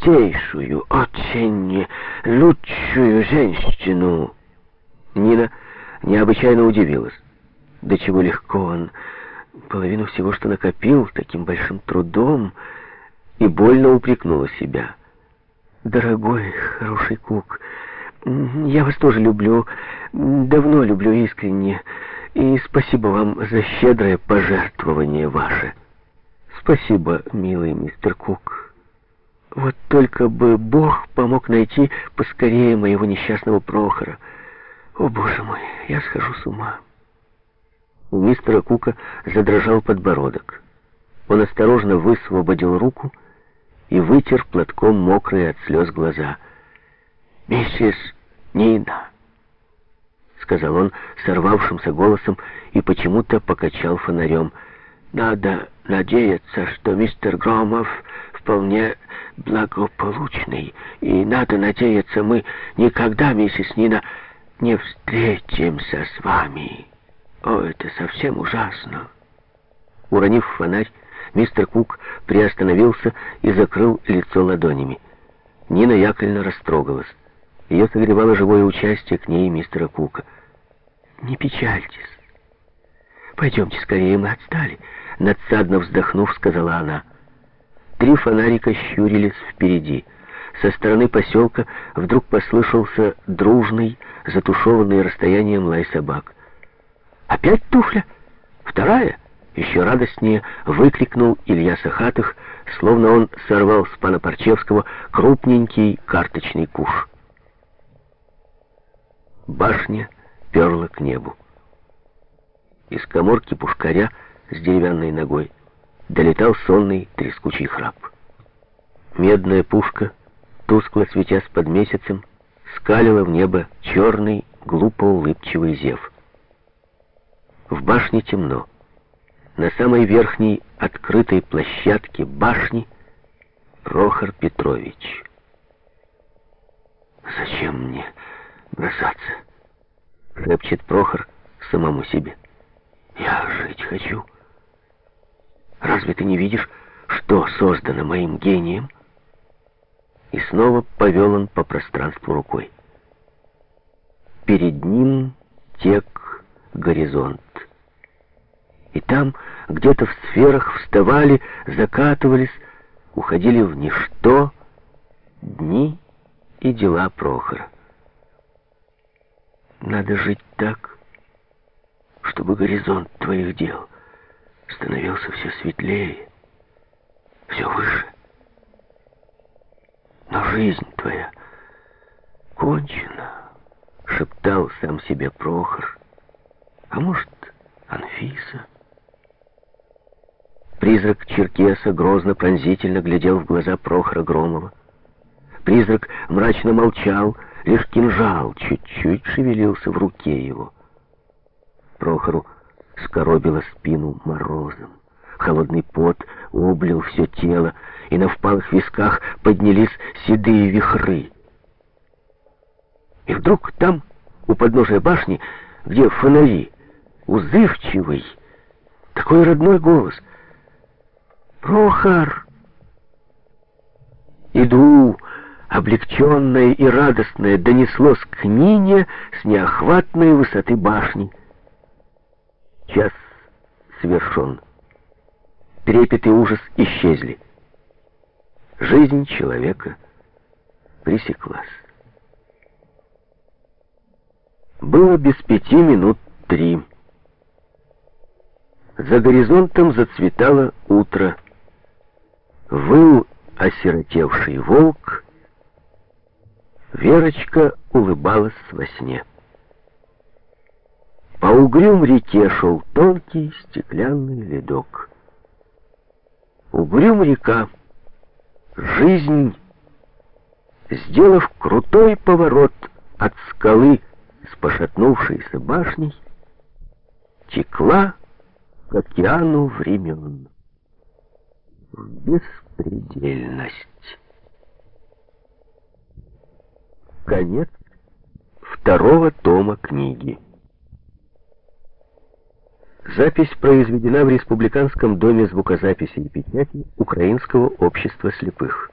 чистейшую, очень лучшую женщину. Нина необычайно удивилась. До чего легко он половину всего, что накопил, таким большим трудом, и больно упрекнула себя. «Дорогой, хороший Кук, я вас тоже люблю, давно люблю искренне, и спасибо вам за щедрое пожертвование ваше». «Спасибо, милый мистер Кук. Вот только бы Бог помог найти поскорее моего несчастного Прохора. О, Боже мой, я схожу с ума». У мистера Кука задрожал подбородок. Он осторожно высвободил руку и вытер платком мокрые от слез глаза. «Миссис Нина», — сказал он сорвавшимся голосом и почему-то покачал фонарем. «Надо надеяться, что мистер Громов вполне благополучный, и надо надеяться, мы никогда, миссис Нина, не встретимся с вами». О, это совсем ужасно. Уронив фонарь, мистер Кук приостановился и закрыл лицо ладонями. Нина Яковлевна растрогалась. Ее согревало живое участие к ней мистера Кука. «Не печальтесь. Пойдемте скорее, мы отстали», — надсадно вздохнув, сказала она. Три фонарика щурились впереди. Со стороны поселка вдруг послышался дружный, затушеванный расстоянием лай собак. «Опять туфля? Вторая?» Еще радостнее выкрикнул Илья Сахатых, словно он сорвал с пана Парчевского крупненький карточный куш. Башня перла к небу. Из коморки пушкаря с деревянной ногой долетал сонный трескучий храп. Медная пушка, тускло светясь под месяцем, скалила в небо черный, глупо улыбчивый зев. В башне темно. На самой верхней открытой площадке башни Прохор Петрович. «Зачем мне бросаться?» — шепчет Прохор самому себе. «Я жить хочу. Разве ты не видишь, что создано моим гением?» И снова повел он по пространству рукой. Перед ним тек горизонт. И там, где-то в сферах, вставали, закатывались, уходили в ничто дни и дела Прохора. Надо жить так, чтобы горизонт твоих дел становился все светлее, все выше. Но жизнь твоя кончена, шептал сам себе Прохор. А может, Анфиса? Призрак Черкеса грозно пронзительно глядел в глаза Прохора Громова. Призрак мрачно молчал, лишь кинжал чуть-чуть шевелился в руке его. Прохору скоробило спину морозом. Холодный пот облил все тело, и на впалых висках поднялись седые вихры. И вдруг там, у подножия башни, где фонари, узывчивый, такой родной голос — Прохор! Иду, облегченное и радостное, донеслось к Нине с неохватной высоты башни. Час свершен. Трепет и ужас исчезли. Жизнь человека пресеклась. Было без пяти минут три. За горизонтом зацветало утро. Выл осиротевший волк. Верочка улыбалась во сне. Угрюм реке шел тонкий стеклянный ледок. Угрюм река, жизнь, сделав крутой поворот от скалы с пошатнувшейся башней, текла к океану времен в беспредельность. Конец второго тома книги. Запись произведена в Республиканском доме звукозаписи и печати Украинского общества слепых.